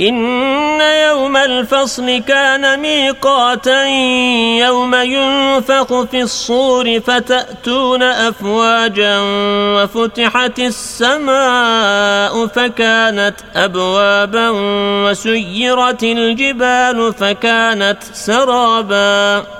إن يوم الفصل كان ميقاتا يوم ينفخ في الصور فتأتون أفواجا وفتحت السماء فكانت أبوابا وسيرت الجبال فكانت سرابا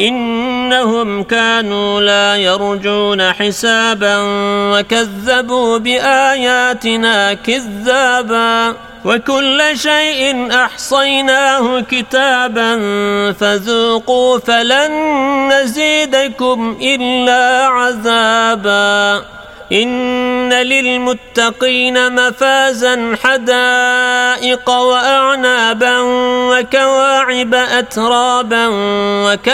إنهم كانوا لا يرجون حسابا وكذبوا بآياتنا كذابا وكل شيء أحصيناه كتابا فذوقوا فلن نزيدكم إلا عذابا إن للمتقين مفازا حدائق وأعنابا وكواعب أترابا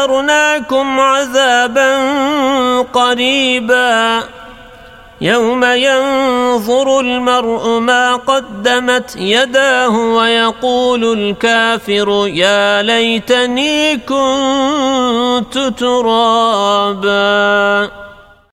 انذرناكم عذابا قريبا. يوم ينظر المرء ما قدمت يداه ويقول الكافر يا ليتني كنت ترابا.